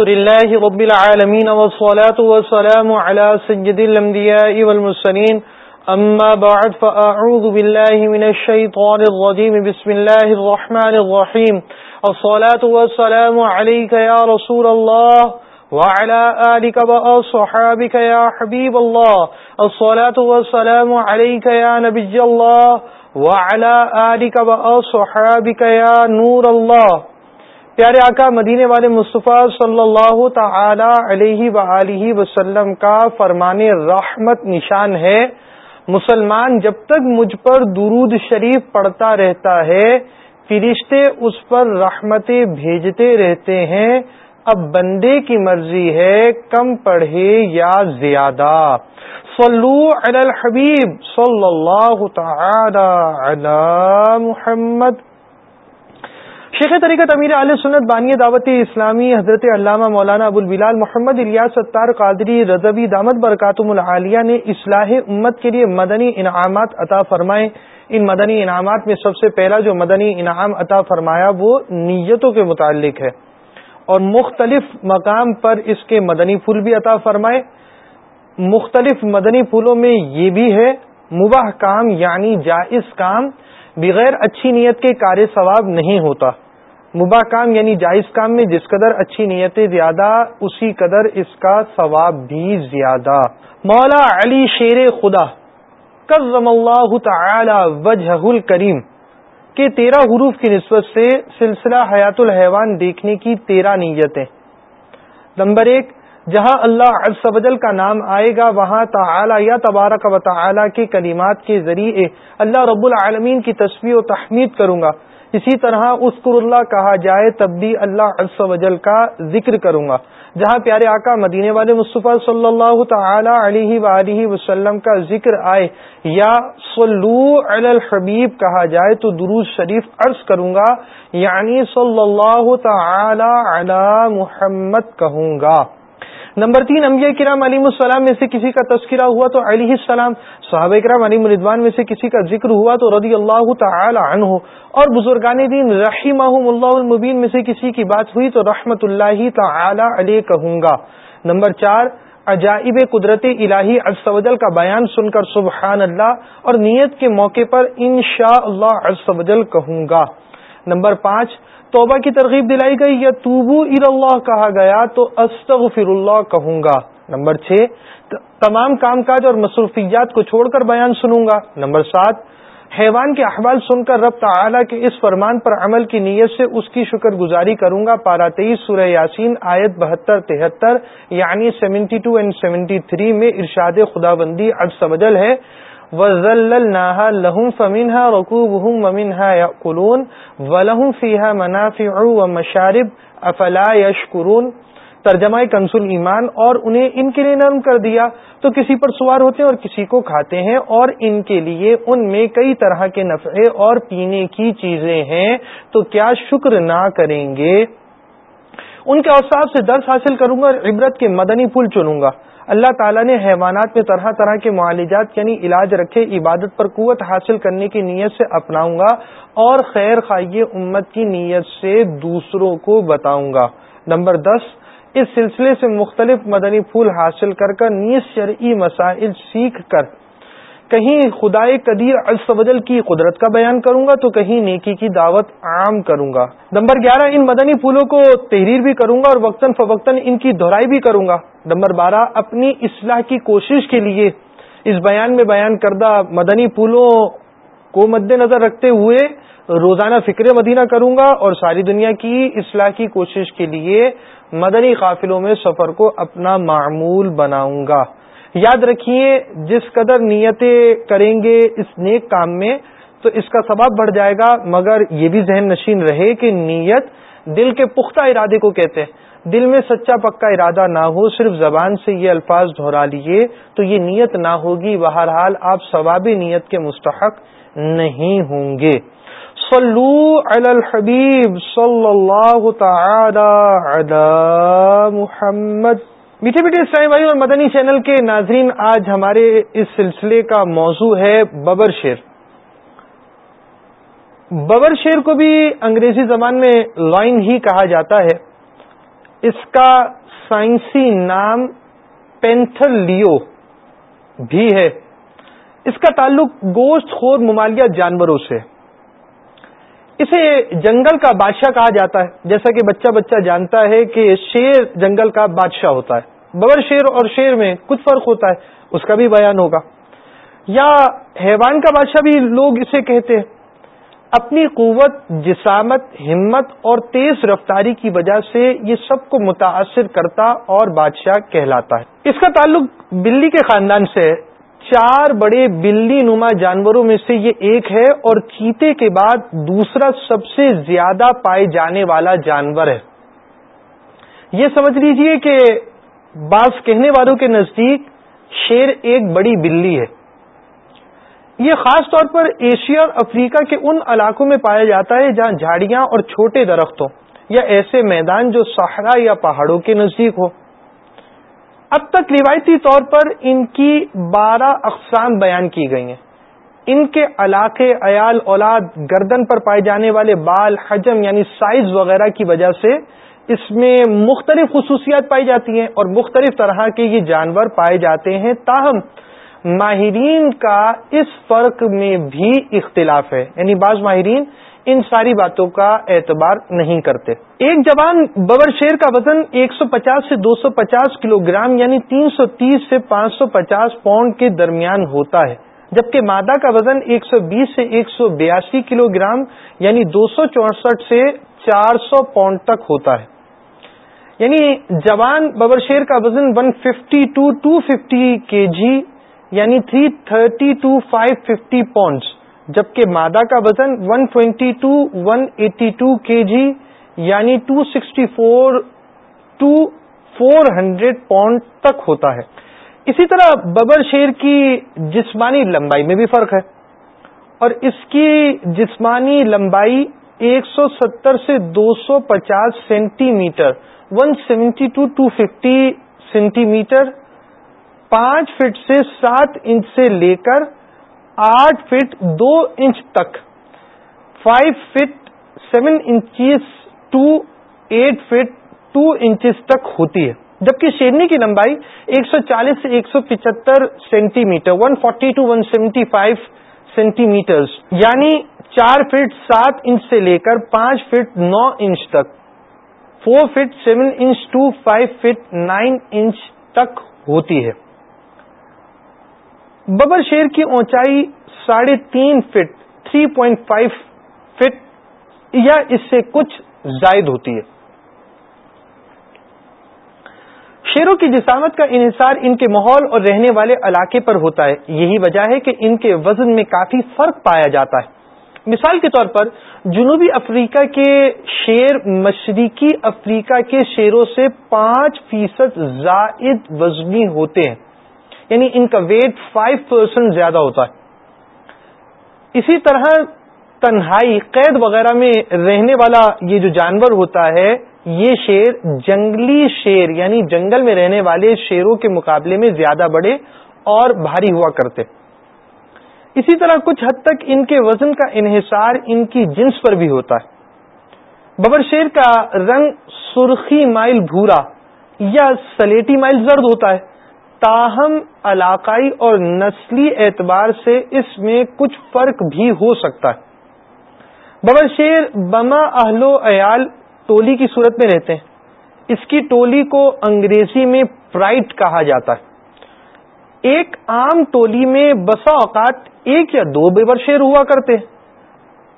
لله رب العالمين والصلاة والسلام على سجد الأنبياء والمسلمين أما بعد، فأعوذ بالله من الشيطان الرجيم. بسم الله الرحمن الرحيم. الصلاة والسلام عليك يا رسول الله وعلى آلك وأصحابك يا حبيب الله. الصلاة والسلام عليك يا نبي الله وعلى آلك وأصحابك يا نور الله. پیارے آقا مدینے والے مصطفیٰ صلی اللہ تعالی علیہ وسلم کا فرمان رحمت نشان ہے۔ مسلمان جب تک مجھ پر درود شریف پڑھتا رہتا ہے، فرشتے اس پر رحمتیں بھیجتے رہتے ہیں۔ اب بندے کی مرضی ہے کم پڑھے یا زیادہ۔ صلو علی الحبیب صلی اللہ تعالی علی محمد۔ شیخ طریقت امیر علیہ سنت بانی دعوت اسلامی حضرت علامہ مولانا ابو البلال محمد الیاس ستار قادری رضوی دامت برکاتم العالیہ نے اصلاح امت کے لیے مدنی انعامات عطا فرمائے۔ ان مدنی انعامات میں سب سے پہلا جو مدنی انعام عطا فرمایا وہ نیتوں کے متعلق ہے۔ اور مختلف مقام پر اس کے مدنی پھول بھی عطا فرمائے۔ مختلف مدنی پھولوں میں یہ بھی ہے، مباح کام یعنی جائز کام، بغیر اچھی نیت کے کار ثواب نہیں ہوتا۔ مباح کام یعنی جائز کام میں جس قدر اچھی نیتیں زیادہ، اسی قدر اس کا ثواب بھی زیادہ۔ مولا علی شیر خدا کرم اللہ تعالی وجہ الکریم کے تیرہ حروف کی نسبت سے سلسلہ حیات الحیوان دیکھنے کی تیرہ نیتیں۔ نمبر ایک، جہاں اللہ عز و جل کا نام آئے گا، وہاں تعالی یا تبارک و تعالی کے کلمات کے ذریعے اللہ رب العالمین کی تصویر و تحمید کروں گا۔ اسی طرح اسکر اللہ کہا جائے تب بھی اللہ عز و جل کا ذکر کروں گا۔ جہاں پیارے آقا مدینے والے مصطفیٰ صلی اللہ تعالی علیہ وآلہ وسلم کا ذکر آئے، یا صلو علی الحبیب کہا جائے تو دروز شریف عرض کروں گا یعنی صلی اللہ تعالی علی محمد کہوں گا۔ نمبر تین، انبیاء کرام علیم السلام میں سے کسی کا تذکرہ ہوا تو علیہ السلام، صحابہ کرام علیم الردوان میں سے کسی کا ذکر ہوا تو رضی اللہ تعالی عنہ، اور بزرگان دین رحیمہ اللہ المبین میں سے کسی کی بات ہوئی تو رحمت اللہ تعالی علیہ کہوں گا۔ نمبر چار، عجائب قدرت الہی ازل کا بیان سن کر سبحان اللہ، اور نیت کے موقع پر انشاء اللہ ازل کہوں گا۔ نمبر پانچ توبہ کی ترغیب دلائی گئی یا توبو ار اللہ کہا گیا، تو استغفر اللہ کہوں گا۔ نمبر چھ تمام کام کاج اور مصروفیات کو چھوڑ کر بیان سنوں گا۔ نمبر سات، حیوان کے احوال سن کر رب تعالی کے اس فرمان پر عمل کی نیت سے اس کی شکر گزاری کروں گا۔ پارا تیئیس سورہ یاسین، آیت بہتر، تہتر یعنی seventy two and seventy three میں ارشاد خدا بندی اب سمجل ہے۔ وَذَلَّلْنَاهَا لَهُمْ فَمِنْهَا رَكُوبُهُمْ وَمِنْهَا يَأْكُلُونَ وَلَهُمْ فِيهَا مَنَافِعُ وَمَشَارِبُ أَفَلَا يَشْكُرُونَ ترجمہ کنسل ایمان اور انہیں ان کے لیے نرم کر دیا تو کسی پر سوار ہوتے ہیں اور کسی کو کھاتے ہیں اور ان کے لیے ان میں کئی طرح کے نفعے اور پینے کی چیزیں ہیں تو کیا شکر نہ کریں گے؟ ان کے اوساف سے درس حاصل کروں گا اور عبرت کے مدنی پھول چنوں گا۔ اللہ تعالیٰ نے حیوانات میں طرح طرح کے معالجات یعنی علاج رکھے، عبادت پر قوت حاصل کرنے کی نیت سے اپناؤں گا اور خیر خائی امت کی نیت سے دوسروں کو بتاؤں گا۔ نمبر دس، اس سلسلے سے مختلف مدنی پھول حاصل کر کر نیز شرعی مسائل سیکھ کر کہیں خدائے قدیر السوجل کی قدرت کا بیان کروں گا تو کہیں نیکی کی دعوت عام کروں گا۔ نمبر گیارہ، ان مدنی پھولوں کو تحریر بھی کروں گا اور وقتاً فوقتاً ان کی دہرائی بھی کروں گا۔ نمبر بارہ، اپنی اصلاح کی کوشش کے لیے اس بیان میں بیان کردہ مدنی پھولوں کو مد نظر رکھتے ہوئے روزانہ فکر مدینہ کروں گا اور ساری دنیا کی اصلاح کی کوشش کے لیے مدنی قافلوں میں سفر کو اپنا معمول بناؤں گا۔ یاد رکھیے، جس قدر نیتیں کریں گے اس نیک کام میں، تو اس کا سبب بڑھ جائے گا۔ مگر یہ بھی ذہن نشین رہے کہ نیت دل کے پختہ ارادے کو کہتے ہیں۔ دل میں سچا پکا ارادہ نہ ہو، صرف زبان سے یہ الفاظ دہرا لیے تو یہ نیت نہ ہوگی۔ بہرحال آپ ثوابی نیت کے مستحق نہیں ہوں گے۔ صلو علی الحبیب صلی اللہ تعالی علی محمد۔ میٹھے میٹھے اسلامی بھائی اور مدنی چینل کے ناظرین، آج ہمارے اس سلسلے کا موضوع ہے ببر شیر۔ ببر شیر کو بھی انگریزی زبان میں لائن ہی کہا جاتا ہے۔ اس کا سائنسی نام پینتھر لیو بھی ہے۔ اس کا تعلق گوشت خور ممالیہ جانوروں سے۔ اسے جنگل کا بادشاہ کہا جاتا ہے۔ جیسا کہ بچہ بچہ جانتا ہے کہ شیر جنگل کا بادشاہ ہوتا ہے۔ ببر شیر اور شیر میں کچھ فرق ہوتا ہے، اس کا بھی بیان ہوگا۔ یا حیوان کا بادشاہ بھی لوگ اسے کہتے ہیں۔ اپنی قوت، جسامت، ہمت اور تیز رفتاری کی وجہ سے یہ سب کو متاثر کرتا اور بادشاہ کہلاتا ہے۔ اس کا تعلق بلی کے خاندان سے چار بڑے بلی نما جانوروں میں سے یہ ایک ہے اور چیتے کے بعد دوسرا سب سے زیادہ پائے جانے والا جانور ہے۔ یہ سمجھ لیجیے کہ بعض کہنے والوں کے نزدیک شیر ایک بڑی بلی ہے۔ یہ خاص طور پر ایشیا اور افریقہ کے ان علاقوں میں پایا جاتا ہے جہاں جھاڑیاں اور چھوٹے درخت ہوں یا ایسے میدان جو صحرا یا پہاڑوں کے نزدیک ہو۔ اب تک روایتی طور پر ان کی بارہ اقسام بیان کی گئی ہیں۔ ان کے علاقے، عیال، اولاد، گردن پر پائے جانے والے بال، حجم یعنی سائز وغیرہ کی وجہ سے اس میں مختلف خصوصیات پائی جاتی ہیں اور مختلف طرح کے یہ جانور پائے جاتے ہیں۔ تاہم، ماہرین کا اس فرق میں بھی اختلاف ہے۔ یعنی بعض ماہرین ان ساری باتوں کا اعتبار نہیں کرتے۔ ایک جوان ببر شیر کا وزن ایک سو پچاس سے دو سو پچاس کلو گرام یعنی تین سو تیس سے پانچ سو پچاس پاؤنڈ کے درمیان ہوتا ہے، جبکہ مادہ کا وزن ایک سو بیس سے ایک سو بیاسی کلو گرام یعنی دو سو چونسٹھ سے چار سو پاؤنڈ تک ہوتا ہے۔ یعنی جوان ببر شیر کا وزن one fifty to two fifty K G یعنی three thirty to five fifty pounds جبکہ مادہ کا وزن 122 twenty two to one eighty two K G 264 sixty four to four hundred pound تک ہوتا ہے۔ اسی طرح ببر شیر کی جسمانی لمبائی میں بھی فرق ہے۔ اور اس کی جسمانی لمبائی ایک سو ستر سے دو سو پچاس centimetre one seventy to two fifty centimetre پانچ فٹ سے سات انچ سے لے کر آٹھ فٹ دو انچ تک، five foot seven inches to eight foot two inches تک ہوتی ہے۔ جبکہ شیرنی کی لمبائی ایک سو چالیس سے ایک سو پچہتر centimetre one forty to one seventy five centimetre یعنی چار فٹ سات انچ سے لے کر پانچ فٹ نو انچ تک۔ Four foot seven inch, to five foot nine inch تک ہوتی ہے۔ ببر شیر کی اونچائی ساڑھے تین فٹ، تھری پوائنٹ فائیو فٹ یا اس سے کچھ زائد ہوتی ہے۔ شیروں کی جسامت کا انحصار ان کے ماحول اور رہنے والے علاقے پر ہوتا ہے۔ یہی وجہ ہے کہ ان کے وزن میں کافی فرق پایا جاتا ہے۔ مثال کے طور پر جنوبی افریقہ کے شیر، مشرقی افریقہ کے شیروں سے پانچ فیصد زائد وزنی ہوتے ہیں۔ یعنی ان کا ویٹ فائیو پرسینٹ زیادہ ہوتا ہے۔ اسی طرح تنہائی، قید وغیرہ میں رہنے والا یہ جو جانور ہوتا ہے، یہ شیر جنگلی شیر یعنی جنگل میں رہنے والے شیروں کے مقابلے میں زیادہ بڑے اور بھاری ہوا کرتے اسی طرح کچھ حد تک ان کے وزن کا انحصار ان کی جنس پر بھی ہوتا ہے۔ ببر شیر کا رنگ سرخی مائل بھورا یا سلیٹی مائل زرد ہوتا ہے۔ تاہم، علاقائی اور نسلی اعتبار سے اس میں کچھ فرق بھی ہو سکتا ہے۔ ببر شیر بما اہل و عیال ٹولی کی صورت میں رہتے ہیں۔ اس کی ٹولی کو انگریزی میں پرائٹ کہا جاتا ہے۔ ایک عام ٹولی میں بسا اوقات ایک یا دو ببر شیر ہوا کرتے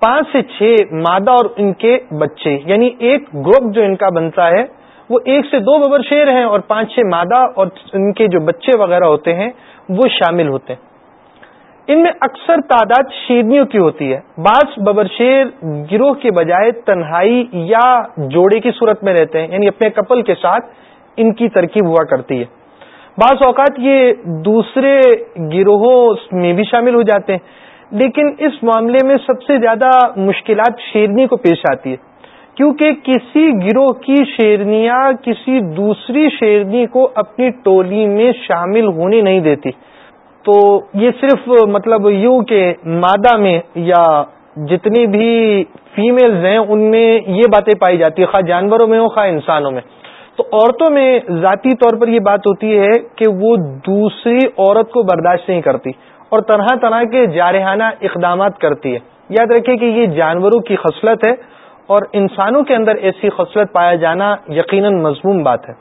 پانچ سے چھ مادہ اور ان کے بچے یعنی ایک گروپ جو ان کا بنتا ہے، وہ ایک سے دو ببر شیر ہیں اور پانچ چھ مادہ اور ان کے جو بچے وغیرہ ہوتے ہیں، وہ شامل ہوتے ہیں۔ ان میں اکثر تعداد شیرنیوں کی ہوتی ہے۔ بعض ببر شیر گروہ کے بجائے تنہائی یا جوڑے کی صورت میں رہتے ہیں یعنی اپنے کپل کے ساتھ ان کی ترکیب ہوا کرتی ہے۔ بعض اوقات یہ دوسرے گروہوں میں بھی شامل ہو جاتے ہیں، لیکن اس معاملے میں سب سے زیادہ مشکلات شیرنی کو پیش آتی ہے۔ کیونکہ کسی گروہ کی شیرنیاں کسی دوسری شیرنی کو اپنی ٹولی میں شامل ہونے نہیں دیتی۔ تو یہ صرف مطلب یوں کہ مادہ میں یا جتنی بھی فیمیلز ہیں، ان میں یہ باتیں پائی جاتی ہے خواہ جانوروں میں ہو خواہ انسانوں میں۔ تو عورتوں میں ذاتی طور پر یہ بات ہوتی ہے کہ وہ دوسری عورت کو برداشت نہیں کرتی اور طرح طرح کے جارحانہ اقدامات کرتی ہے۔ یاد رکھے کہ یہ جانوروں کی خصلت ہے اور انسانوں کے اندر ایسی خصلت پایا جانا یقیناً مضمون بات ہے۔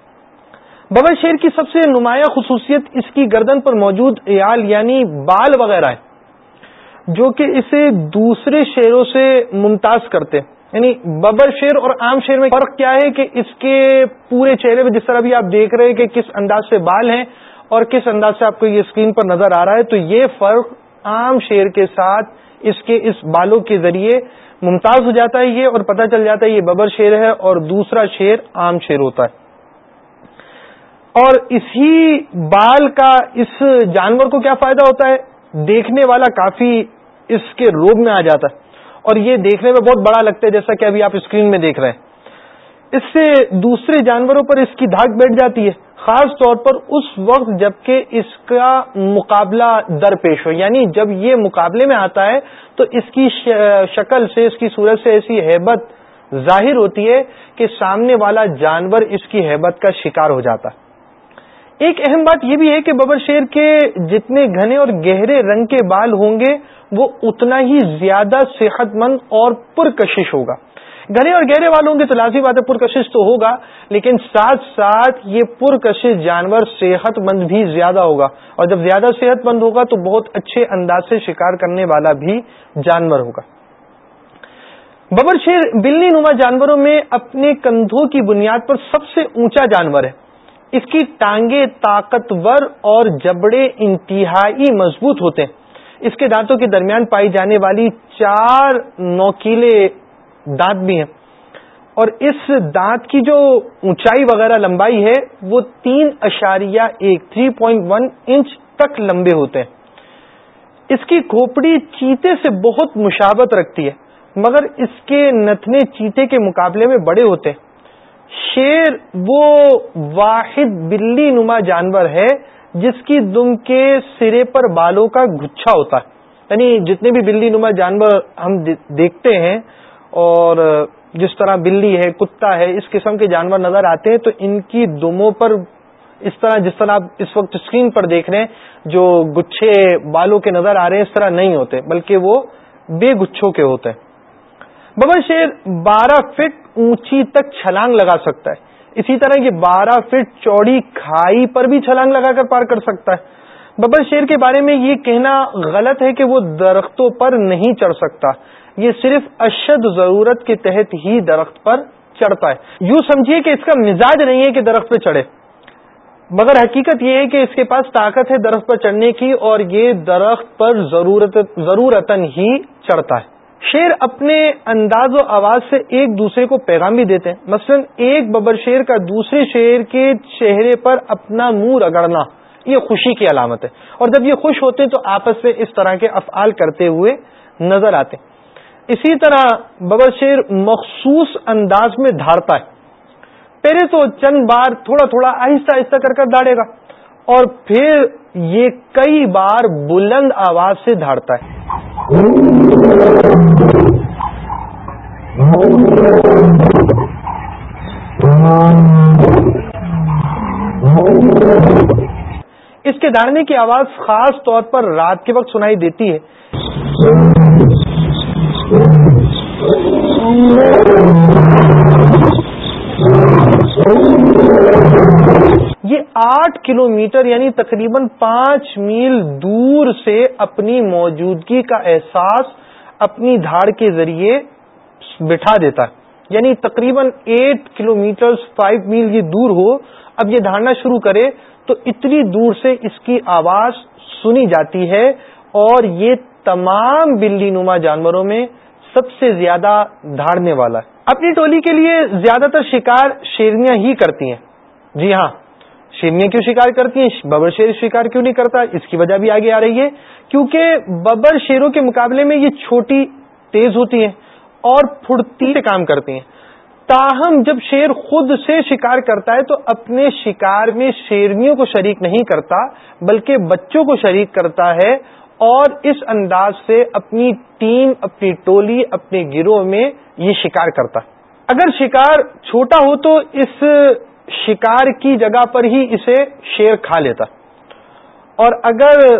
ببر شیر کی سب سے نمایاں خصوصیت اس کی گردن پر موجود ایال یعنی بال وغیرہ ہے، جو کہ اسے دوسرے شیروں سے ممتاز کرتے ہیں۔ یعنی ببر شیر اور عام شیر میں فرق کیا ہے کہ اس کے پورے چہرے میں جس طرح بھی آپ دیکھ رہے ہیں کہ کس انداز سے بال ہیں اور کس انداز سے آپ کو یہ اسکرین پر نظر آ رہا ہے، تو یہ فرق عام شیر کے ساتھ اس کے اس بالوں کے ذریعے ممتاز ہو جاتا ہے یہ اور پتہ چل جاتا ہے یہ ببر شیر ہے اور دوسرا شیر عام شیر ہوتا ہے۔ اور اسی بال کا اس جانور کو کیا فائدہ ہوتا ہے؟ دیکھنے والا کافی اس کے روب میں آ جاتا ہے۔ اور یہ دیکھنے میں بہت بڑا لگتا ہے جیسا کہ ابھی آپ اسکرین میں دیکھ رہے ہیں۔ اس سے دوسرے جانوروں پر اس کی دھاک بیٹھ جاتی ہے، خاص طور پر اس وقت جبکہ اس کا مقابلہ درپیش ہو۔ یعنی جب یہ مقابلے میں آتا ہے تو اس کی شکل سے، اس کی صورت سے ایسی ہیبت ظاہر ہوتی ہے کہ سامنے والا جانور اس کی ہیبت کا شکار ہو جاتا۔ ہے ایک اہم بات یہ بھی ہے کہ ببر شیر کے جتنے گھنے اور گہرے رنگ کے بال ہوں گے، وہ اتنا ہی زیادہ صحت مند اور پرکشش ہوگا۔ گھنے اور گہرے والوں ہوں گے تو لازمی بات ہے، پرکشش تو ہوگا، لیکن ساتھ ساتھ یہ پرکشش جانور صحت مند بھی زیادہ ہوگا۔ اور جب زیادہ صحت مند ہوگا تو بہت اچھے انداز سے شکار کرنے والا بھی جانور ہوگا۔ ببر شیر بلنی نما جانوروں میں اپنے کندھوں کی بنیاد پر سب سے اونچا جانور ہے۔ اس کی ٹانگیں طاقتور اور جبڑے انتہائی مضبوط ہوتے ہیں۔ اس کے دانتوں کے درمیان پائی جانے والی چار نوکیلے دانت بھی ہیں۔ اور اس دانت کی جو اونچائی وغیرہ لمبائی ہے، وہ تین اشاریہ ایک، تھری پوائنٹ ون انچ تک لمبے ہوتے ہیں۔ اس کی کھوپڑی چیتے سے بہت مشابت رکھتی ہے، مگر اس کے نتنے چیتے کے مقابلے میں بڑے ہوتے ہیں۔ شیر وہ واحد بلی نما جانور ہے جس کی دم کے سرے پر بالوں کا گچھا ہوتا ہے۔ یعنی جتنے بھی بلی نما جانور ہم دیکھتے ہیں اور جس طرح بلی ہے، کتا ہے، اس قسم کے جانور نظر آتے ہیں تو ان کی دموں پر اس طرح، جس طرح آپ اس وقت اسکرین پر دیکھ رہے ہیں، جو گچھے بالوں کے نظر آ رہے ہیں، اس طرح نہیں ہوتے، بلکہ وہ بے گچھوں کے ہوتے ہیں۔ ببر شیر بارہ فٹ اونچی تک چھلانگ لگا سکتا ہے۔ اسی طرح یہ بارہ فٹ چوڑی کھائی پر بھی چھلانگ لگا کر پار کر سکتا ہے۔ ببر شیر کے بارے میں یہ کہنا غلط ہے کہ وہ درختوں پر نہیں چڑھ سکتا۔ یہ صرف اشد ضرورت کے تحت ہی درخت پر چڑھتا ہے۔ یوں سمجھیے کہ اس کا مزاج نہیں ہے کہ درخت پہ چڑھے۔ مگر حقیقت یہ ہے کہ اس کے پاس طاقت ہے درخت پر چڑھنے کی اور یہ درخت پر ضرورت ہی چڑھتا ہے۔ شیر اپنے انداز و آواز سے ایک دوسرے کو پیغام بھی دیتے ہیں۔ مثلا ایک ببر شیر کا دوسرے شیر کے چہرے پر اپنا منہ رگڑنا یہ خوشی کی علامت ہے۔ اور جب یہ خوش ہوتے ہیں تو آپس میں اس طرح کے افعال کرتے ہوئے نظر آتے ہیں۔ اسی طرح ببر شیر مخصوص انداز میں دھاڑتا ہے۔ پہلے تو چند بار تھوڑا تھوڑا آہستہ آہستہ کر کر داڑے گا اور پھر یہ کئی بار بلند آواز سے دھاڑتا ہے۔ اس کے داڑنے کی آواز خاص طور پر رات کے وقت سنائی دیتی ہے۔ یہ آٹھ کلو میٹر یعنی تقریباً پانچ میل دور سے اپنی موجودگی کا احساس اپنی دھاڑ کے ذریعے بٹھا دیتا ہے۔ یعنی تقریباً eight kilometre five mile یہ دور ہو، اب یہ دھاڑنا شروع کرے تو اتنی دور سے اس کی آواز سنی جاتی ہے اور یہ تمام بلی نما جانوروں میں سب سے زیادہ دھاڑنے والا ہے۔ اپنی ٹولی کے لیے زیادہ تر شکار شیرنیاں ہی کرتی ہیں۔ جی ہاں۔ شیرنیاں کیوں شکار کرتی ہیں؟ ببر شیر شکار کیوں نہیں کرتا؟ اس کی وجہ بھی آگے آ رہی ہے۔ کیونکہ ببر شیروں کے مقابلے میں یہ چھوٹی تیز ہوتی ہیں اور پھرتی سے کام کرتی ہیں۔ تاہم، جب شیر خود سے شکار کرتا ہے تو اپنے شکار میں شیرنیوں کو شریک نہیں کرتا، بلکہ بچوں کو شریک کرتا ہے اور اس انداز سے اپنی ٹیم، اپنی ٹولی، اپنے گروہ میں یہ شکار کرتا اگر شکار چھوٹا ہو تو اس شکار کی جگہ پر ہی اسے شیر کھا لیتا۔ اور اگر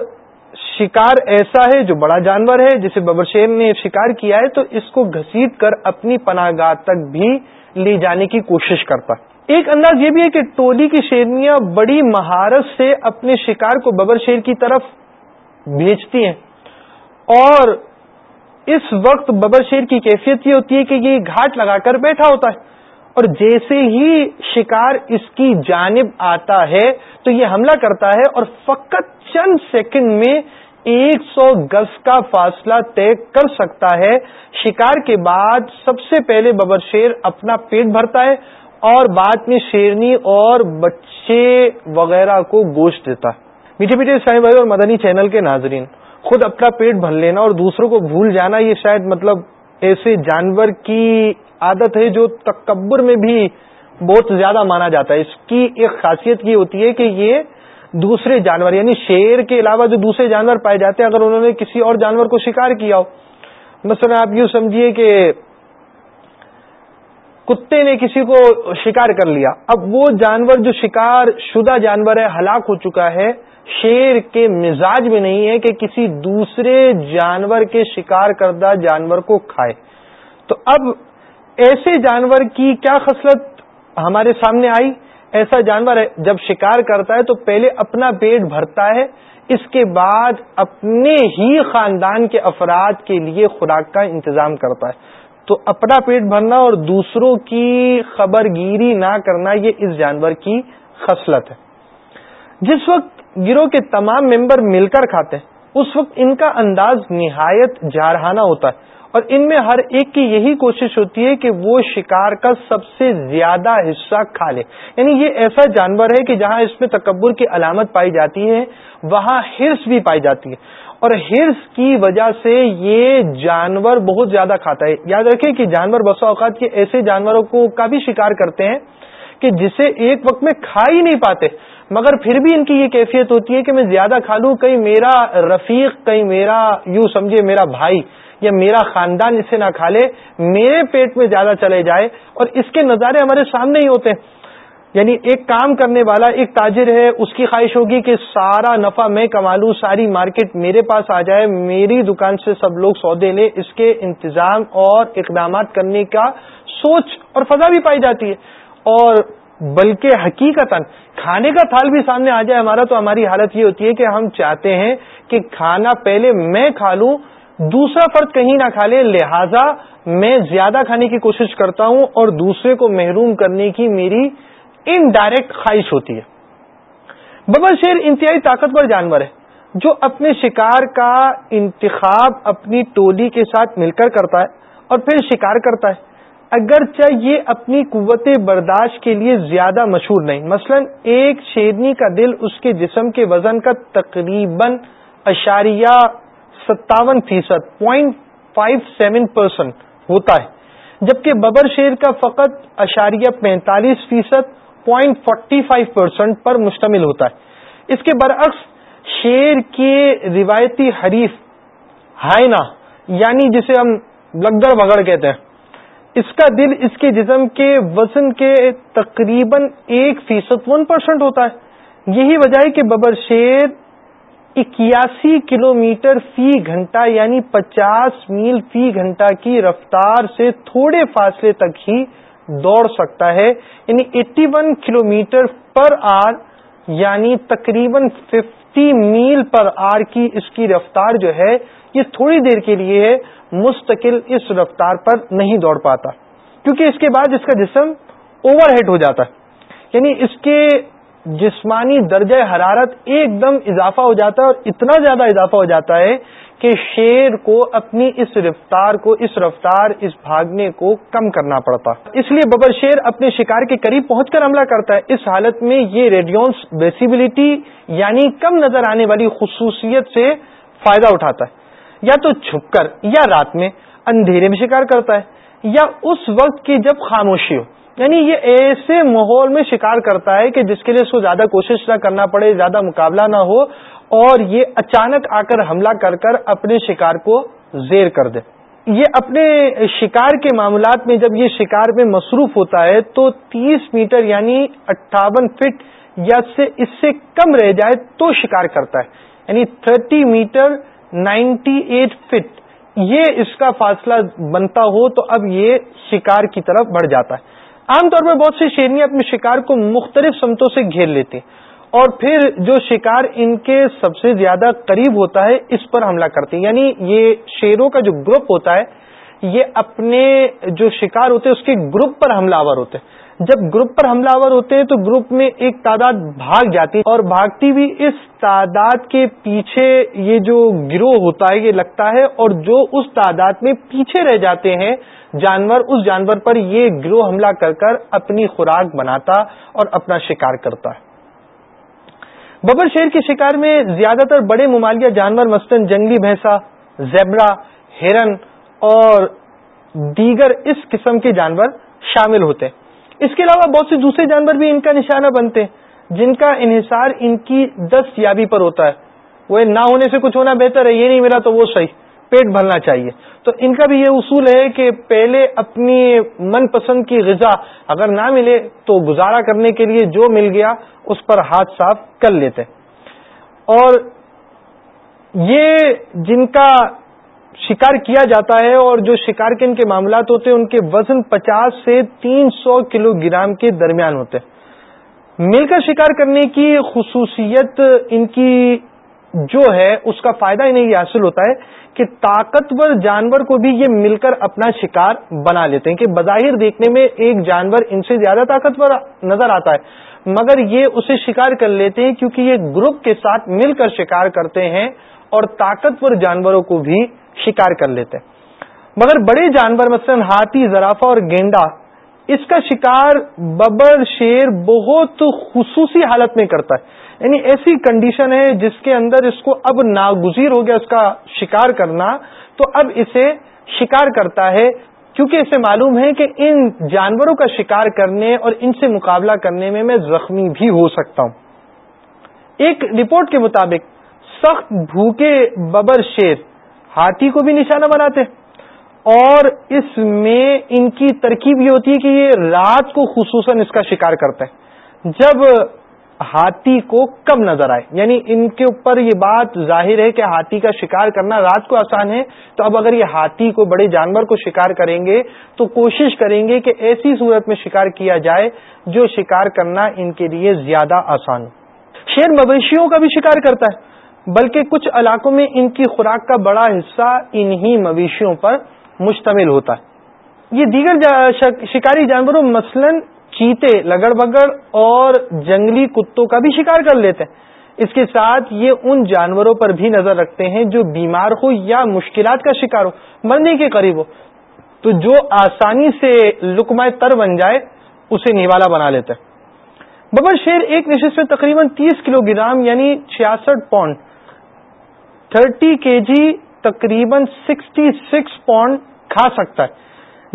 شکار ایسا ہے جو بڑا جانور ہے، جسے ببر شیر نے شکار کیا ہے، تو اس کو گھسیٹ کر اپنی پناہ گاہ تک بھی لے جانے کی کوشش کرتا۔ ایک انداز یہ بھی ہے کہ ٹولی کی شیرنیاں بڑی مہارت سے اپنے شکار کو ببر شیر کی طرف بھیجتی ہیں۔ اور اس وقت ببر شیر کی کیفیت یہ ہوتی ہے کہ یہ گھاٹ لگا کر بیٹھا ہوتا ہے۔ اور جیسے ہی شکار اس کی جانب آتا ہے تو یہ حملہ کرتا ہے اور فقط چند سیکنڈ میں ایک سو گز کا فاصلہ طے کر سکتا ہے۔ شکار کے بعد سب سے پہلے ببر شیر اپنا پیٹ بھرتا ہے اور بعد میں شیرنی اور بچے وغیرہ کو گوشت دیتا۔ ہے میٹھے میٹھے سائی بھائی اور مدنی چینل کے ناظرین، خود اپنا پیٹ بھر لینا اور دوسروں کو بھول جانا یہ شاید مطلب ایسے جانور کی عادت ہے جو تکبر میں بھی بہت زیادہ مانا جاتا ہے۔ اس کی ایک خاصیت یہ ہوتی ہے کہ یہ دوسرے جانور یعنی شیر کے علاوہ جو دوسرے جانور پائے جاتے ہیں، اگر انہوں نے کسی اور جانور کو شکار کیا ہو۔ مثلا آپ یوں سمجھیے کہ کتے نے کسی کو شکار کر لیا۔ اب وہ جانور جو شکار شدہ جانور ہے، ہلاک ہو چکا ہے، شیر کے مزاج میں نہیں ہے کہ کسی دوسرے جانور کے شکار کردہ جانور کو کھائے۔ تو اب ایسے جانور کی کیا خصلت ہمارے سامنے آئی؟ ایسا جانور جب شکار کرتا ہے تو پہلے اپنا پیٹ بھرتا ہے، اس کے بعد اپنے ہی خاندان کے افراد کے لیے خوراک کا انتظام کرتا ہے۔ تو اپنا پیٹ بھرنا اور دوسروں کی خبر گیری نہ کرنا، یہ اس جانور کی خصلت ہے۔ جس وقت گروہ کے تمام ممبر مل کر کھاتے ہیں، اس وقت ان کا انداز نہایت جارحانہ ہوتا ہے۔ اور ان میں ہر ایک کی یہی کوشش ہوتی ہے کہ وہ شکار کا سب سے زیادہ حصہ کھا لے۔ یعنی یہ ایسا جانور ہے کہ جہاں اس میں تکبر کی علامت پائی جاتی ہے، وہاں ہرس بھی پائی جاتی ہے۔ اور ہرس کی وجہ سے یہ جانور بہت زیادہ کھاتا ہے۔ یاد رکھیں کہ جانور بسا اوقات کے ایسے جانوروں کو کا بھی شکار کرتے ہیں کہ جسے ایک وقت میں کھا ہی نہیں پاتے۔ مگر پھر بھی ان کی یہ کیفیت ہوتی ہے کہ میں زیادہ کھا لوں، کہیں میرا رفیق، کہیں میرا، یوں سمجھے، میرا بھائی۔ یا میرا خاندان اسے نہ کھا لے، میرے پیٹ میں زیادہ چلے جائے اور اس کے نظارے ہمارے سامنے ہی ہوتے ہیں۔ یعنی ایک کام کرنے والا، ایک تاجر ہے، اس کی خواہش ہوگی کہ سارا نفع میں کما لوں، ساری مارکیٹ میرے پاس آ جائے، میری دکان سے سب لوگ سودے لیں۔ اس کے انتظام اور اقدامات کرنے کا سوچ اور فضا بھی پائی جاتی ہے۔ اور بلکہ حقیقت کھانے کا تھال بھی سامنے آ جائے، ہمارا تو ہماری حالت یہ ہوتی ہے کہ ہم چاہتے ہیں کہ کھانا پہلے میں کھا لوں دوسرا فرد کہیں نہ کھا لے، لہذا میں زیادہ کھانے کی کوشش کرتا ہوں اور دوسرے کو محروم کرنے کی میری انڈائریکٹ خواہش ہوتی ہے۔ ببر شیر انتہائی طاقتور جانور ہے، جو اپنے شکار کا انتخاب اپنی ٹولی کے ساتھ مل کر کرتا ہے اور پھر شکار کرتا ہے۔ اگرچہ یہ اپنی قوت برداشت کے لیے زیادہ مشہور نہیں، مثلا ایک شیرنی کا دل اس کے جسم کے وزن کا تقریباً اشاریہ ستاون فیصد پوائنٹ فائیو سیون پرسینٹ ہوتا ہے۔ جبکہ ببر شیر کا فقط اشاریہ پینتالیس فیصد پوائنٹ فورٹی فائیو پرسینٹ پر مشتمل ہوتا ہے۔ اس کے برعکس شیر کے روایتی حریف ہائنا یعنی جسے ہم لگڑ وگڑ کہتے ہیں، اس کا دل اس کے جسم کے وزن کے تقریباً ایک فیصد ون پرسینٹ ہوتا ہے۔ یہی وجہ ہے کہ ببر شیر اکیاسی کلو میٹر فی گھنٹہ یعنی پچاس میل فی گھنٹہ کی رفتار سے تھوڑے فاصلے تک ہی دوڑ سکتا ہے یعنی eighty one kilometre per hour یعنی تقریباً ففٹی میل پر آر کی اس کی رفتار جو ہے، یہ تھوڑی دیر کے لیے ہے، مستقل اس رفتار پر نہیں دوڑ پاتا۔ کیونکہ اس کے بعد اس کا جسم اوور ہیٹ ہو جاتا ہے۔ یعنی اس کے جسمانی درجہ حرارت ایک دم اضافہ ہو جاتا ہے اور اتنا زیادہ اضافہ ہو جاتا ہے کہ شیر کو اپنی اس رفتار کو، اس رفتار، اس بھاگنے کو کم کرنا پڑتا۔ اس لیے ببر شیر اپنے شکار کے قریب پہنچ کر حملہ کرتا ہے۔ اس حالت میں یہ ریڈیونس ویسیبلٹی یعنی کم نظر آنے والی خصوصیت سے فائدہ اٹھاتا ہے۔ یا تو چھپ کر یا رات میں اندھیرے میں شکار کرتا ہے، یا اس وقت کی جب خاموشی ہو۔ یعنی یہ ایسے ماحول میں شکار کرتا ہے کہ جس کے لیے اس کو زیادہ کوشش نہ کرنا پڑے، زیادہ مقابلہ نہ ہو، اور یہ اچانک آ کر حملہ کر کر اپنے شکار کو زیر کر دے۔ یہ اپنے شکار کے معاملات میں جب یہ شکار میں مصروف ہوتا ہے تو تیس میٹر یعنی اٹھاون فٹ یا سے، اس سے کم رہ جائے تو شکار کرتا ہے۔ یعنی thirty metre ninety eight foot یہ اس کا فاصلہ بنتا ہو تو اب یہ شکار کی طرف بڑھ جاتا ہے۔ عام طور پر بہت سی شیرنیاں اپنے شکار کو مختلف سمتوں سے گھیر لیتی اور پھر جو شکار ان کے سب سے زیادہ قریب ہوتا ہے اس پر حملہ کرتے یعنی یہ شیروں کا جو گروپ ہوتا ہے، یہ اپنے جو شکار ہوتے ہیں، اس کے گروپ پر حملہ آور ہوتے ہیں۔ جب گروپ پر حملہ آور ہوتے ہیں تو گروپ میں ایک تعداد بھاگ جاتی اور بھاگتی بھی اس تعداد کے پیچھے یہ جو گروہ ہوتا ہے، یہ لگتا ہے اور جو اس تعداد میں پیچھے رہ جاتے ہیں جانور اس جانور پر یہ گروہ حملہ کر کر اپنی خوراک بناتا اور اپنا شکار کرتا ہے۔ ببر شیر کے شکار میں زیادہ تر بڑے ممالیہ جانور مثلاً جنگلی بھینسا، زیبرا، ہرن اور دیگر اس قسم کے جانور شامل ہوتے ہیں۔ اس کے علاوہ بہت سے دوسرے جانور بھی ان کا نشانہ بنتے ہیں، جن کا انحصار ان کی دستیابی پر ہوتا ہے۔ وہ نہ ہونے سے کچھ ہونا بہتر ہے، یہ نہیں ملا تو وہ صحیح۔ پیٹ بھرنا چاہیے۔ تو ان کا بھی یہ اصول ہے کہ پہلے اپنی من پسند کی غذا اگر نہ ملے تو گزارا کرنے کے لیے جو مل گیا اس پر ہاتھ صاف کر لیتے۔ اور یہ جن کا شکار کیا جاتا ہے اور جو شکار کے ان کے معاملات ہوتے ہیں، ان کے وزن پچاس سے تین سو کلو گرام کے درمیان ہوتے۔ ہیں مل کر شکار کرنے کی خصوصیت ان کی جو ہے، اس کا فائدہ انہیں یہ حاصل ہوتا ہے کہ طاقتور جانور کو بھی یہ مل کر اپنا شکار بنا لیتے ہیں کہ بظاہر دیکھنے میں ایک جانور ان سے زیادہ طاقتور نظر آتا ہے، مگر یہ اسے شکار کر لیتے ہیں کیونکہ یہ گروپ کے ساتھ مل کر شکار کرتے ہیں اور طاقتور جانوروں کو بھی شکار کر لیتے ہیں۔ مگر بڑے جانور، مثلا ہاتھی، زرافہ اور گینڈا اس کا شکار ببر، شیر بہت خصوصی حالت میں کرتا ہے۔ یعنی ایسی کنڈیشن ہے جس کے اندر اس کو اب ناگزیر ہو گیا اس کا شکار کرنا، تو اب اسے شکار کرتا ہے، کیونکہ اسے معلوم ہے کہ ان جانوروں کا شکار کرنے اور ان سے مقابلہ کرنے میں میں زخمی بھی ہو سکتا ہوں۔ ایک رپورٹ کے مطابق، سخت بھوکے ببر شیر ہاتھی کو بھی نشانہ بناتے اور اس میں ان کی ترکیب یہ ہوتی ہے کہ یہ رات کو خصوصاً اس کا شکار کرتا ہے۔ جب ہاتھی کو کم نظر آئے۔ یعنی ان کے اوپر یہ بات ظاہر ہے کہ ہاتھی کا شکار کرنا رات کو آسان ہے۔ تو اب اگر یہ ہاتھی کو بڑے جانور کو شکار کریں گے، تو کوشش کریں گے کہ ایسی صورت میں شکار کیا جائے جو شکار کرنا ان کے لیے زیادہ آسان ہو۔ شیر مویشیوں کا بھی شکار کرتا ہے، بلکہ کچھ علاقوں میں ان کی خوراک کا بڑا حصہ انہی مویشیوں پر مشتمل ہوتا ہے۔ یہ دیگر شکاری جانوروں مثلا چیتے، لگڑ بگڑ اور جنگلی کتوں کا بھی شکار کر لیتے ہیں۔ اس کے ساتھ یہ ان جانوروں پر بھی نظر رکھتے ہیں جو بیمار ہو یا مشکلات کا شکار ہو، مرنے کے قریب ہو۔ تو جو آسانی سے لکمائے تر بن جائے، اسے نیوالا بنا لیتے ہیں۔ ببر شیر ایک نشست میں تقریباً تیس کلو گرام یعنی چھیاسٹھ پاؤنڈ، تھرٹی کے جی تقریباً سکسٹی سکس پاؤنڈ کھا سکتا ہے۔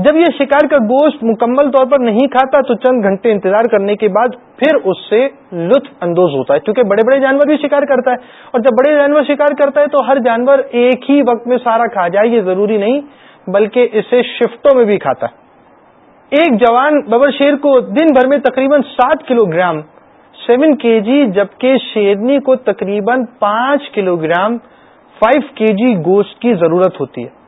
جب یہ شکار کا گوشت مکمل طور پر نہیں کھاتا تو چند گھنٹے انتظار کرنے کے بعد پھر اس سے لطف اندوز ہوتا ہے، کیونکہ بڑے بڑے جانور بھی شکار کرتا ہے۔ اور جب بڑے جانور شکار کرتا ہے تو ہر جانور ایک ہی وقت میں سارا کھا جائے، یہ ضروری نہیں، بلکہ اسے شفٹوں میں بھی کھاتا ہے۔ ایک جوان ببر شیر کو دن بھر میں تقریباً سات کلو گرام، سیون کے جی جبکہ شیرنی کو تقریباً پانچ کلو گرام، فائیو کے جی گوشت کی ضرورت ہوتی ہے۔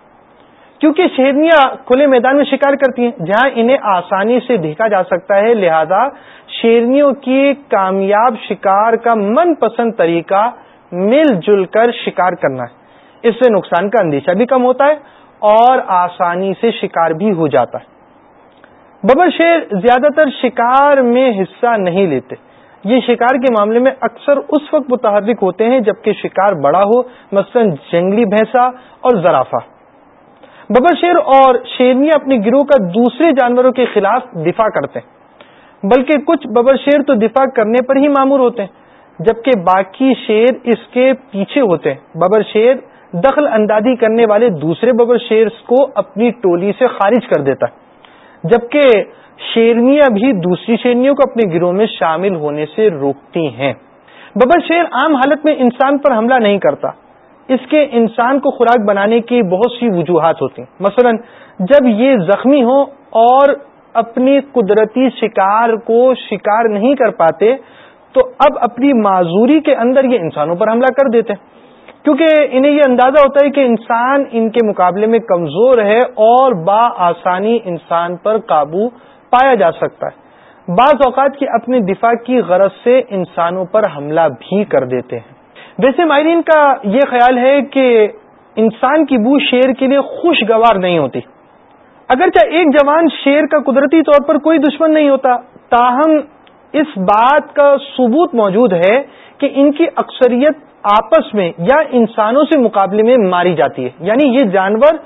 کیونکہ شیرنیاں کھلے میدان میں شکار کرتی ہیں۔ جہاں انہیں آسانی سے دیکھا جا سکتا ہے، لہذا شیرنیوں کی کامیاب شکار کا من پسند طریقہ مل جل کر شکار کرنا ہے۔ اس سے نقصان کا اندیشہ بھی کم ہوتا ہے اور آسانی سے شکار بھی ہو جاتا ہے۔ ببر شیر زیادہ تر شکار میں حصہ نہیں لیتے۔ یہ شکار کے معاملے میں اکثر اس وقت متحرک ہوتے ہیں جبکہ شکار بڑا ہو، مثلا جنگلی بھینسا اور زرافہ۔ ببر شیر اور شیرنی اپنے گروہ کا دوسرے جانوروں کے خلاف دفاع کرتے ہیں۔ بلکہ کچھ ببر شیر تو دفاع کرنے پر ہی معمور ہوتے ہیں، جبکہ باقی شیر اس کے پیچھے ہوتے ہیں۔ ببر شیر دخل اندازی کرنے والے دوسرے ببر شیر کو اپنی ٹولی سے خارج کر دیتا ہے، جبکہ شیرنیاں بھی دوسری شیرنیوں کو اپنے گروہ میں شامل ہونے سے روکتی ہیں۔ ببر شیر عام حالت میں انسان پر حملہ نہیں کرتا۔ اس کے انسان کو خوراک بنانے کی بہت سی وجوہات ہوتی ہیں۔ مثلا، جب یہ زخمی ہو اور اپنی قدرتی شکار کو شکار نہیں کر پاتے، تو اب اپنی معذوری کے اندر یہ انسانوں پر حملہ کر دیتے ہیں۔ کیونکہ انہیں یہ اندازہ ہوتا ہے کہ انسان ان کے مقابلے میں کمزور ہے اور با آسانی انسان پر قابو پایا جا سکتا ہے۔ بعض اوقات کی اپنے دفاع کی غرض سے انسانوں پر حملہ بھی کر دیتے ہیں۔ ویسے ماہرین کا یہ خیال ہے کہ انسان کی بو شیر کے لیے خوشگوار نہیں ہوتی۔ اگرچہ ایک جوان شیر کا قدرتی طور پر کوئی دشمن نہیں ہوتا، تاہم اس بات کا ثبوت موجود ہے کہ ان کی اکثریت آپس میں یا انسانوں سے مقابلے میں ماری جاتی ہے۔ یعنی یہ جانور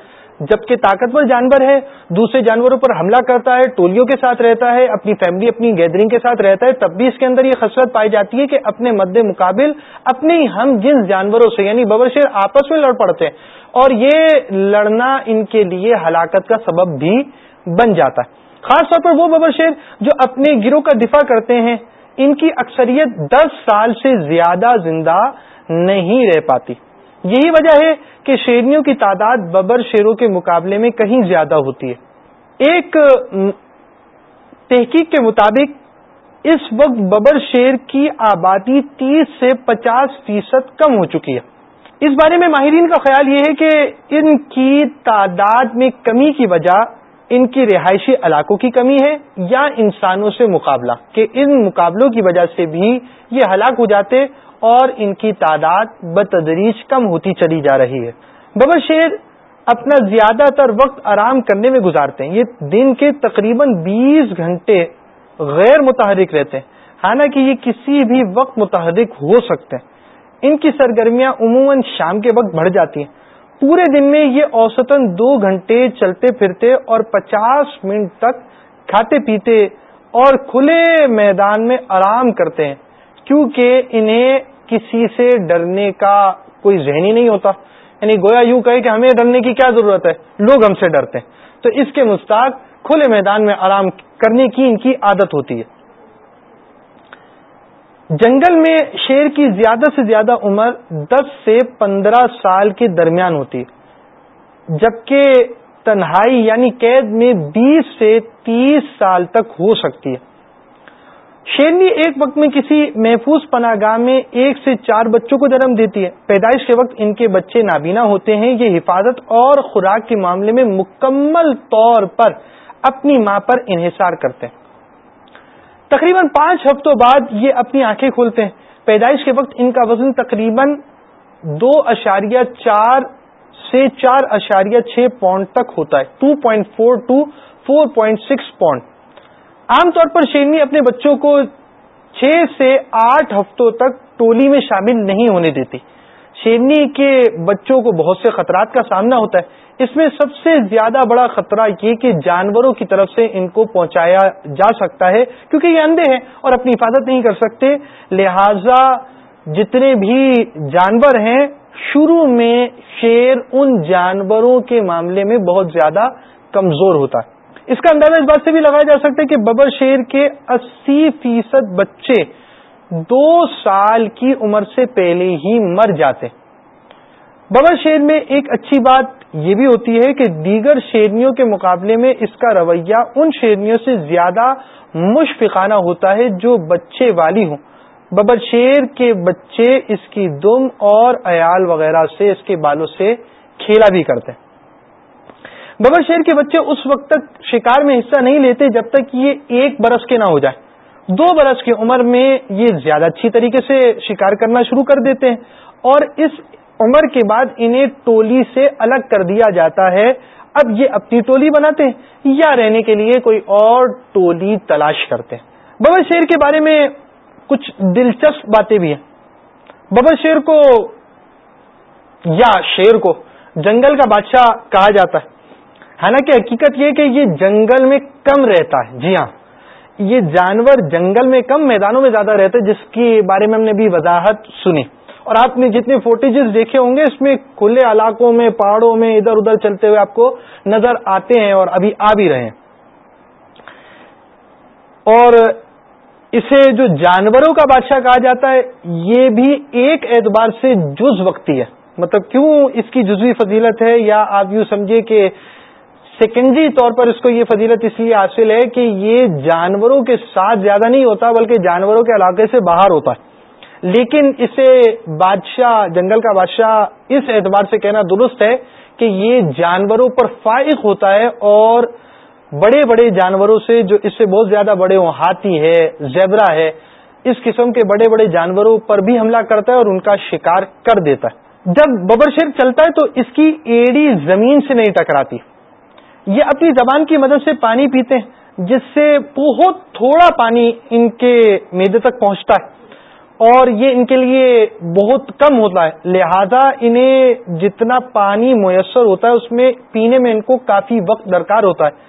جبکہ طاقتور جانور ہے، دوسرے جانوروں پر حملہ کرتا ہے، ٹولیوں کے ساتھ رہتا ہے، اپنی فیملی اپنی گیدرنگ کے ساتھ رہتا ہے، تب بھی اس کے اندر یہ خسرت پائی جاتی ہے کہ اپنے مد مقابل اپنے ہم جنس جانوروں سے یعنی ببر شیر آپس میں لڑ پڑتے ہیں۔ اور یہ لڑنا ان کے لیے ہلاکت کا سبب بھی بن جاتا ہے۔ خاص طور پر وہ ببر شیر جو اپنے گروہ کا دفاع کرتے ہیں، ان کی اکثریت دس سال سے زیادہ زندہ نہیں رہ پاتی۔ یہی وجہ ہے کہ شیرنیوں کی تعداد ببر شیروں کے مقابلے میں کہیں زیادہ ہوتی ہے۔ ایک تحقیق کے مطابق اس وقت ببر شیر کی آبادی تیس سے پچاس فیصد کم ہو چکی ہے۔ اس بارے میں ماہرین کا خیال یہ ہے کہ ان کی تعداد میں کمی کی وجہ ان کی رہائشی علاقوں کی کمی ہے یا انسانوں سے مقابلہ، کہ ان مقابلوں کی وجہ سے بھی یہ ہلاک ہو جاتے اور ان کی تعداد بتدریج کم ہوتی چلی جا رہی ہے۔ ببر شیر اپنا زیادہ تر وقت آرام کرنے میں گزارتے ہیں۔ یہ دن کے تقریباً بیس گھنٹے غیر متحرک رہتے ہیں۔ حالانکہ یہ کسی بھی وقت متحرک ہو سکتے ہیں۔ ان کی سرگرمیاں عموماً شام کے وقت بڑھ جاتی ہیں۔ پورے دن میں یہ اوسطن دو گھنٹے چلتے پھرتے اور پچاس منٹ تک کھاتے پیتے اور کھلے میدان میں آرام کرتے ہیں۔ کیونکہ انہیں کسی سے ڈرنے کا کوئی ذہنی نہیں ہوتا۔ یعنی گویا یوں کہے کہ ہمیں ڈرنے کی کیا ضرورت ہے؟ لوگ ہم سے ڈرتے ہیں۔ تو اس کے مستاق کھلے میدان میں آرام کرنے کی ان کی عادت ہوتی ہے۔ جنگل میں شیر کی زیادہ سے زیادہ عمر دس سے پندرہ سال کے درمیان ہوتی ہے۔ جبکہ تنہائی یعنی قید میں بیس سے تیس سال تک ہو سکتی ہے۔ شیرنی ایک وقت میں کسی محفوظ پناہ گاہ میں ایک سے چار بچوں کو جنم دیتی ہے۔ پیدائش کے وقت ان کے بچے نابینا ہوتے ہیں۔ یہ حفاظت اور خوراک کے معاملے میں مکمل طور پر اپنی ماں پر انحصار کرتے ہیں۔ تقریباً پانچ ہفتوں بعد یہ اپنی آنکھیں کھولتے ہیں۔ پیدائش کے وقت ان کا وزن تقریباً دو اشاریہ چار سے چار اشاریہ چھ پاؤنڈ تک ہوتا ہے۔ Two point four to four point six pound. عام طور پر شیرنی اپنے بچوں کو چھ سے آٹھ ہفتوں تک ٹولی میں شامل نہیں ہونے دیتی۔ شیرنی کے بچوں کو بہت سے خطرات کا سامنا ہوتا ہے۔ اس میں سب سے زیادہ بڑا خطرہ یہ کہ جانوروں کی طرف سے ان کو پہنچایا جا سکتا ہے، کیونکہ یہ اندھے ہیں اور اپنی حفاظت نہیں کر سکتے۔ لہذا جتنے بھی جانور ہیں، شروع میں شیر ان جانوروں کے معاملے میں بہت زیادہ کمزور ہوتا ہے۔ اس کا اندازہ اس بات سے بھی لگایا جا سکتا ہے کہ ببر شیر کے اسی فیصد بچے دو سال کی عمر سے پہلے ہی مر جاتے ببر شیر میں ایک اچھی بات یہ بھی ہوتی ہے کہ دیگر شیرنیوں کے مقابلے میں اس کا رویہ ان شیرنیوں سے زیادہ مشفقانہ ہوتا ہے جو بچے والی ہوں۔ ببر شیر کے بچے اس کی دم اور عیال وغیرہ سے، اس کے بالوں سے کھیلا بھی کرتے ہیں۔ ببر شیر کے بچے اس وقت تک شکار میں حصہ نہیں لیتے جب تک یہ ایک برس کے نہ ہو جائے۔ دو برس کی عمر میں یہ زیادہ اچھی طریقے سے شکار کرنا شروع کر دیتے ہیں اور اس عمر کے بعد انہیں ٹولی سے الگ کر دیا جاتا ہے۔ اب یہ اپنی ٹولی بناتے ہیں یا رہنے کے لیے کوئی اور ٹولی تلاش کرتے ہیں۔ ببر شیر کے بارے میں کچھ دلچسپ باتیں بھی ہیں۔ ببر شیر کو یا شیر کو جنگل کا بادشاہ کہا جاتا ہے۔ حالانکہ حقیقت یہ کہ یہ جنگل میں کم رہتا ہے۔ جی ہاں۔ یہ جانور جنگل میں کم میدانوں میں زیادہ رہتے جس کے بارے میں ہم نے بھی وضاحت سنی۔ اور آپ نے جتنے فوٹیجز دیکھے ہوں گے، اس میں کھلے علاقوں میں، پہاڑوں میں، ادھر ادھر چلتے ہوئے آپ کو نظر آتے ہیں اور ابھی آ بھی رہے ہیں۔ اور اسے جو جانوروں کا بادشاہ کہا جاتا ہے، یہ بھی ایک اعتبار سے جز وقتی ہے۔ مطلب کیوں اس کی جزوی فضیلت ہے؟ یا آپ یوں سمجھے کہ سیکنڈری طور پر اس کو یہ فضیلت اس لیے حاصل ہے کہ یہ جانوروں کے ساتھ زیادہ نہیں ہوتا بلکہ جانوروں کے علاقے سے باہر ہوتا ہے۔ لیکن اسے بادشاہ، جنگل کا بادشاہ اس اعتبار سے کہنا درست ہے کہ یہ جانوروں پر فائق ہوتا ہے اور بڑے بڑے جانوروں سے جو اس سے بہت زیادہ بڑے ہوں، ہاتھی ہے، زیبرا ہے، اس قسم کے بڑے بڑے جانوروں پر بھی حملہ کرتا ہے اور ان کا شکار کر دیتا ہے۔ جب ببر شیر چلتا ہے تو اس کی ایڑی زمین سے نہیں ٹکراتی۔ یہ اپنی زبان کی مدد سے پانی پیتے ہیں، جس سے بہت تھوڑا پانی ان کے میدے تک پہنچتا ہے اور یہ ان کے لیے بہت کم ہوتا ہے۔ لہذا انہیں جتنا پانی میسر ہوتا ہے، اس میں پینے میں ان کو کافی وقت درکار ہوتا ہے۔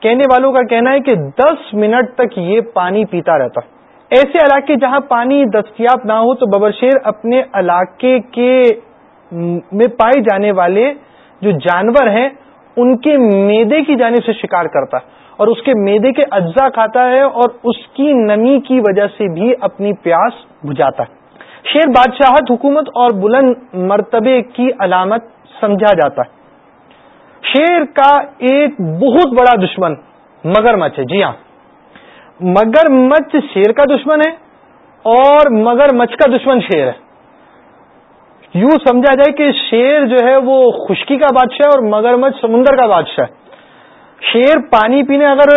کہنے والوں کا کہنا ہے کہ دس منٹ تک یہ پانی پیتا رہتا ہے۔ ایسے علاقے جہاں پانی دستیاب نہ ہو، تو ببر شیر اپنے علاقے کے میں پائے جانے والے جو جانور ہیں ان کے میدے کی جانب سے شکار کرتا ہے اور اس کے میدے کے اجزا کھاتا ہے اور اس کی نمی کی وجہ سے بھی اپنی پیاس بجھاتا ہے۔ شیر بادشاہت، حکومت اور بلند مرتبے کی علامت سمجھا جاتا ہے۔ شیر کا ایک بہت بڑا دشمن مگر مچھ ہے۔ جی ہاں۔ مگر مچھ شیر کا دشمن ہے اور مگر مچھ کا دشمن شیر ہے۔ یوں سمجھا جائے کہ شیر جو ہے وہ خشکی کا بادشاہ اور مگر مچھ سمندر کا بادشاہ ہے۔ شیر پانی پینے اگر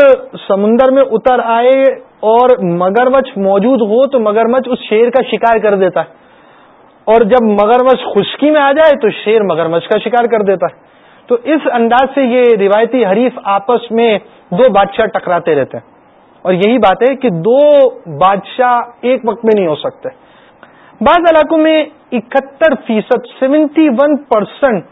سمندر میں اتر آئے اور مگر مچھ موجود ہو تو مگر مچھ اس شیر کا شکار کر دیتا ہے۔ اور جب مگر مچھ خشکی میں آ جائے تو شیر مگر مچھ کا شکار کر دیتا ہے۔ تو اس انداز سے یہ روایتی حریف آپس میں دو بادشاہ ٹکراتے رہتے ہیں۔ اور یہی بات ہے کہ دو بادشاہ ایک وقت میں نہیں ہو سکتے۔ بعض علاقوں میں اکہتر فیصد، سیونٹی ون پرسینٹ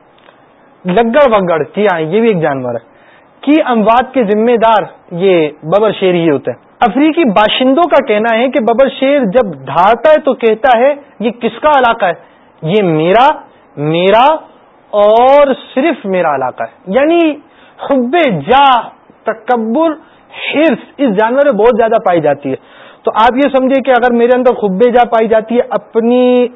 لگڑ وگڑ کیا یہ بھی ایک جانور ہے۔ کی اموات کے ذمہ دار یہ ببر شیر ہی ہوتے ہیں۔ افریقی باشندوں کا کہنا ہے کہ ببر شیر جب دھاڑتا ہے تو کہتا ہے، یہ کس کا علاقہ ہے؟ یہ میرا میرا اور صرف میرا علاقہ ہے۔ یعنی حب جا تکبر حرف اس جانور میں بہت زیادہ پائی جاتی ہے۔ تو آپ یہ سمجھے کہ اگر میرے اندر خب جا پائی جاتی ہے، اپنی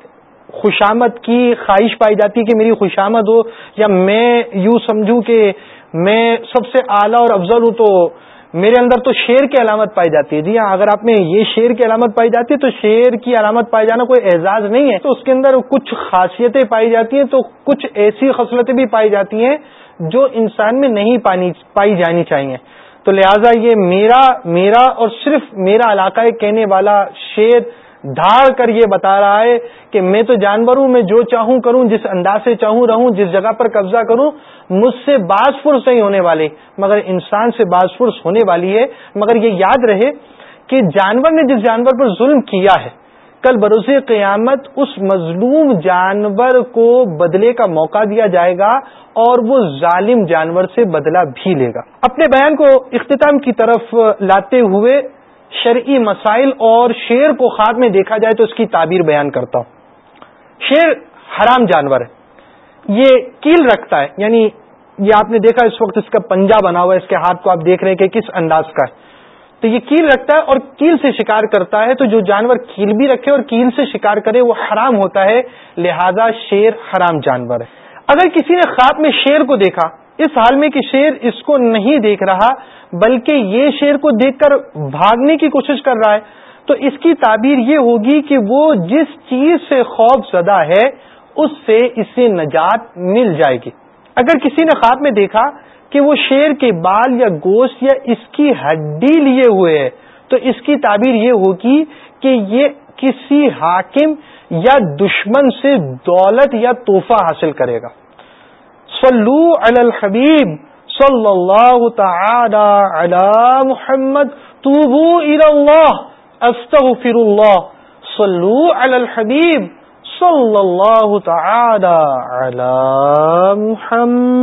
خوشامد کی خواہش پائی جاتی ہے کہ میری خوشامد ہو، یا میں یوں سمجھوں کہ میں سب سے اعلیٰ اور افضل ہوں تو میرے اندر تو شیر کی علامت پائی جاتی ہے۔ جی ہاں اگر آپ میں یہ شیر کی علامت پائی جاتی ہے تو شیر کی علامت پائی جانا کوئی اعزاز نہیں ہے۔ تو اس کے اندر کچھ خاصیتیں پائی جاتی ہیں، تو کچھ ایسی خصلتیں بھی پائی جاتی ہیں جو انسان میں نہیں پائی جانی چاہیے۔ تو لہٰذا یہ میرا میرا اور صرف میرا علاقہ کہنے والا شیر دھاڑ کر یہ بتا رہا ہے کہ میں تو جانور ہوں، میں جو چاہوں کروں، جس انداز سے چاہوں رہوں، جس جگہ پر قبضہ کروں، مجھ سے باز فرس نہیں ہونے والے، مگر انسان سے باز فرس ہونے والی ہے۔ مگر یہ یاد رہے کہ جانور نے جس جانور پر ظلم کیا ہے، کل بروز قیامت اس مظلوم جانور کو بدلے کا موقع دیا جائے گا اور وہ ظالم جانور سے بدلہ بھی لے گا۔ اپنے بیان کو اختتام کی طرف لاتے ہوئے شرعی مسائل اور شیر کو خواب میں دیکھا جائے تو اس کی تعبیر بیان کرتا ہوں۔ شیر حرام جانور ہے۔ یہ کیل رکھتا ہے۔ یعنی یہ آپ نے دیکھا اس وقت اس کا پنجا بنا ہوا ہے۔ اس کے ہاتھ کو آپ دیکھ رہے ہیں کہ کس انداز کا ہے۔ تو یہ کیل رکھتا ہے اور کیل سے شکار کرتا ہے۔ تو جو جانور کیل بھی رکھے اور کیل سے شکار کرے وہ حرام ہوتا ہے۔ لہذا شیر حرام جانور ہے۔ اگر کسی نے خواب میں شیر کو دیکھا اس حال میں کہ شیر اس کو نہیں دیکھ رہا، بلکہ یہ شیر کو دیکھ کر بھاگنے کی کوشش کر رہا ہے۔ تو اس کی تعبیر یہ ہوگی کہ وہ جس چیز سے خوف زدہ ہے، اس سے اسے نجات مل جائے گی۔ اگر کسی نے خواب میں دیکھا کہ وہ شیر کے بال یا گوشت یا اس کی ہڈی لیے ہوئے ہے، تو اس کی تعبیر یہ ہوگی کہ یہ کسی حاکم یا دشمن سے دولت یا تحفہ حاصل کرے گا۔ صلو علی الحبیب صلی اللہ تعالی علی محمد توبو الى اللہ استغفر اللہ صلو علی الحبیب صلی اللہ تعالی علی محمد۔